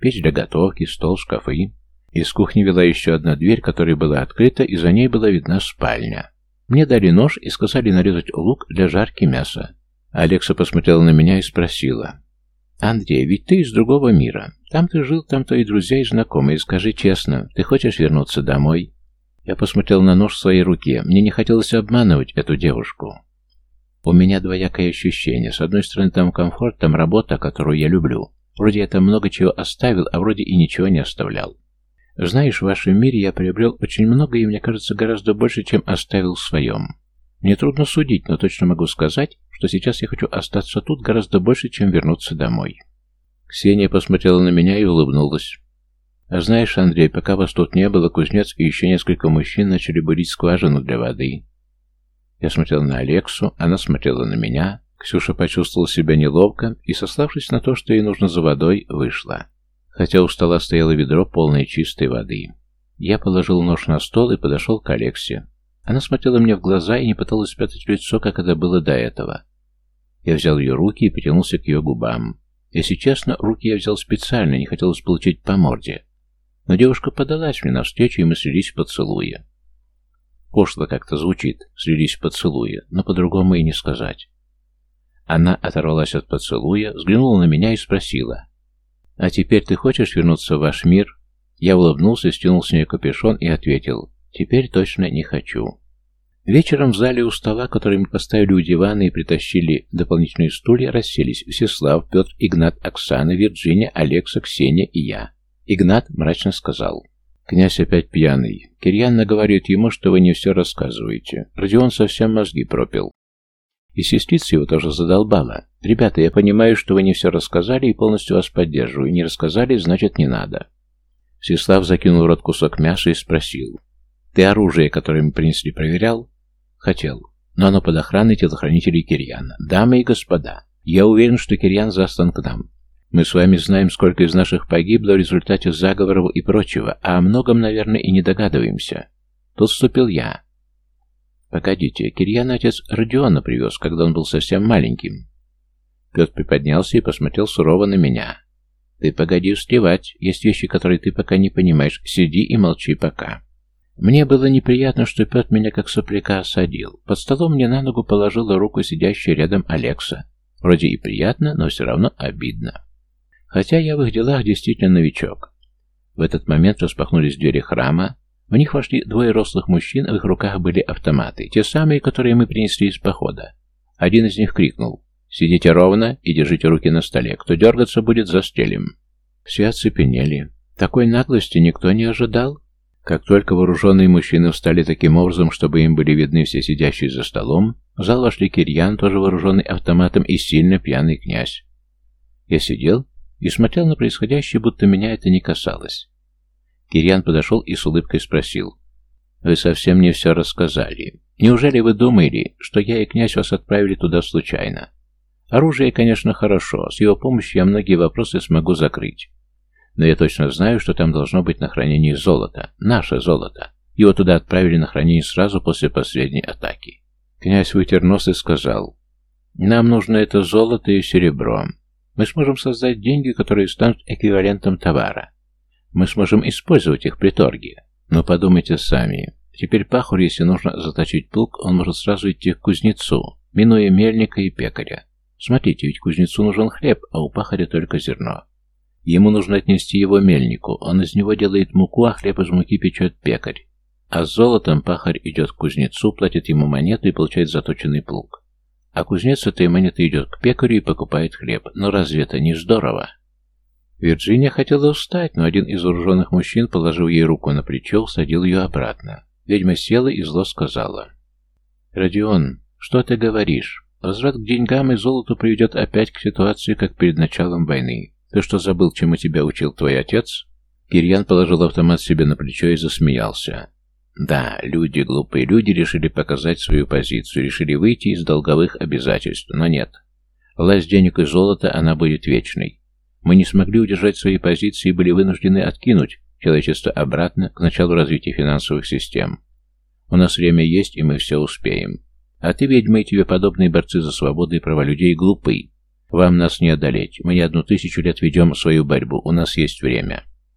Печь для готовки, стол, шкафы. Из кухни вела еще одна дверь, которая была открыта, и за ней была видна спальня. Мне дали нож и сказали нарезать лук для жарки мяса. Алекса посмотрела на меня и спросила. «Андрей, ведь ты из другого мира. Там ты жил, там твои друзья и знакомые. Скажи честно, ты хочешь вернуться домой?» Я посмотрел на нож в своей руке. Мне не хотелось обманывать эту девушку. У меня двоякое ощущение. С одной стороны, там комфорт, там работа, которую я люблю. Вроде я там много чего оставил, а вроде и ничего не оставлял. Знаешь, в вашем мире я приобрел очень много и, мне кажется, гораздо больше, чем оставил в своем. Мне трудно судить, но точно могу сказать, что сейчас я хочу остаться тут гораздо больше, чем вернуться домой. Ксения посмотрела на меня и улыбнулась. А знаешь, Андрей, пока вас тут не было, кузнец и еще несколько мужчин начали бурить скважину для воды. Я смотрел на Алексу, она смотрела на меня. Ксюша почувствовала себя неловко и, сославшись на то, что ей нужно за водой, вышла. Хотя у стола стояло ведро, полное чистой воды. Я положил нож на стол и подошел к Алексе. Она смотрела мне в глаза и не пыталась спрятать лицо, как это было до этого. Я взял ее руки и потянулся к ее губам. Если честно, руки я взял специально, не хотелось получить по морде. Но девушка подалась мне навстречу, и мы слились в поцелуе. Пошло как-то звучит, слились в поцелуе, но по-другому и не сказать. Она оторвалась от поцелуя, взглянула на меня и спросила. «А теперь ты хочешь вернуться в ваш мир?» Я улыбнулся, стянул с нее капюшон и ответил. «Теперь точно не хочу». Вечером в зале у стола, который мы поставили у дивана и притащили дополнительные стулья, расселись Всеслав, Петр, Игнат, Оксана, Вирджиния, Алекса, Ксения и я. Игнат мрачно сказал. «Князь опять пьяный. Кирьян наговорит ему, что вы не все рассказываете. Родион совсем мозги пропил. И сестрица его тоже задолбала. Ребята, я понимаю, что вы не все рассказали и полностью вас поддерживаю. Не рассказали, значит, не надо». Всеслав закинул в рот кусок мяса и спросил. «Ты оружие, которое мы принесли, проверял?» «Хотел. Но оно под охраной телохранителей Кирьяна. Дамы и господа, я уверен, что Кирьян заслан к нам. Мы с вами знаем, сколько из наших погибло в результате заговоров и прочего, а о многом, наверное, и не догадываемся. Тут вступил я. Погодите, Кирьян отец Родиона привез, когда он был совсем маленьким. Петр приподнялся и посмотрел сурово на меня. Ты погоди успевать, есть вещи, которые ты пока не понимаешь, сиди и молчи пока. Мне было неприятно, что Петр меня как сопляка осадил. Под столом мне на ногу положила руку сидящая рядом Алекса. Вроде и приятно, но все равно обидно. Хотя я в их делах действительно новичок. В этот момент распахнулись двери храма. В них вошли двое рослых мужчин, в их руках были автоматы, те самые, которые мы принесли из похода. Один из них крикнул «Сидите ровно и держите руки на столе. Кто дергаться будет, застрелим». Все оцепенели. Такой наглости никто не ожидал. Как только вооруженные мужчины встали таким образом, чтобы им были видны все сидящие за столом, в зал вошли Кирьян, тоже вооруженный автоматом, и сильно пьяный князь. Я сидел и смотрел на происходящее, будто меня это не касалось. Кирьян подошел и с улыбкой спросил. «Вы совсем не все рассказали. Неужели вы думали, что я и князь вас отправили туда случайно? Оружие, конечно, хорошо, с его помощью я многие вопросы смогу закрыть. Но я точно знаю, что там должно быть на хранении золото, наше золото. Его туда отправили на хранение сразу после последней атаки». Князь вытер нос и сказал, «Нам нужно это золото и серебро. Мы сможем создать деньги, которые станут эквивалентом товара. Мы сможем использовать их при торге. Но подумайте сами. Теперь пахарь, если нужно заточить плуг, он может сразу идти к кузнецу, минуя мельника и пекаря. Смотрите, ведь кузнецу нужен хлеб, а у пахаря только зерно. Ему нужно отнести его мельнику, он из него делает муку, а хлеб из муки печет пекарь. А с золотом пахарь идет к кузнецу, платит ему монету и получает заточенный плуг. А кузнец этой монеты идет к пекарю и покупает хлеб. Но разве это не здорово? Вирджиния хотела встать, но один из вооруженных мужчин, положив ей руку на плечо, усадил ее обратно. Ведьма села и зло сказала. «Родион, что ты говоришь? Возврат к деньгам и золоту приведет опять к ситуации, как перед началом войны. Ты что, забыл, чему тебя учил твой отец?» Кирьян положил автомат себе на плечо и засмеялся. Да, люди, глупые люди, решили показать свою позицию, решили выйти из долговых обязательств, но нет. Власть денег и золота, она будет вечной. Мы не смогли удержать свои позиции и были вынуждены откинуть человечество обратно к началу развития финансовых систем. У нас время есть, и мы все успеем. А ты, ведьма, и тебе подобные борцы за свободу и права людей глупый. Вам нас не одолеть. Мы не одну тысячу лет ведем свою борьбу. У нас есть время.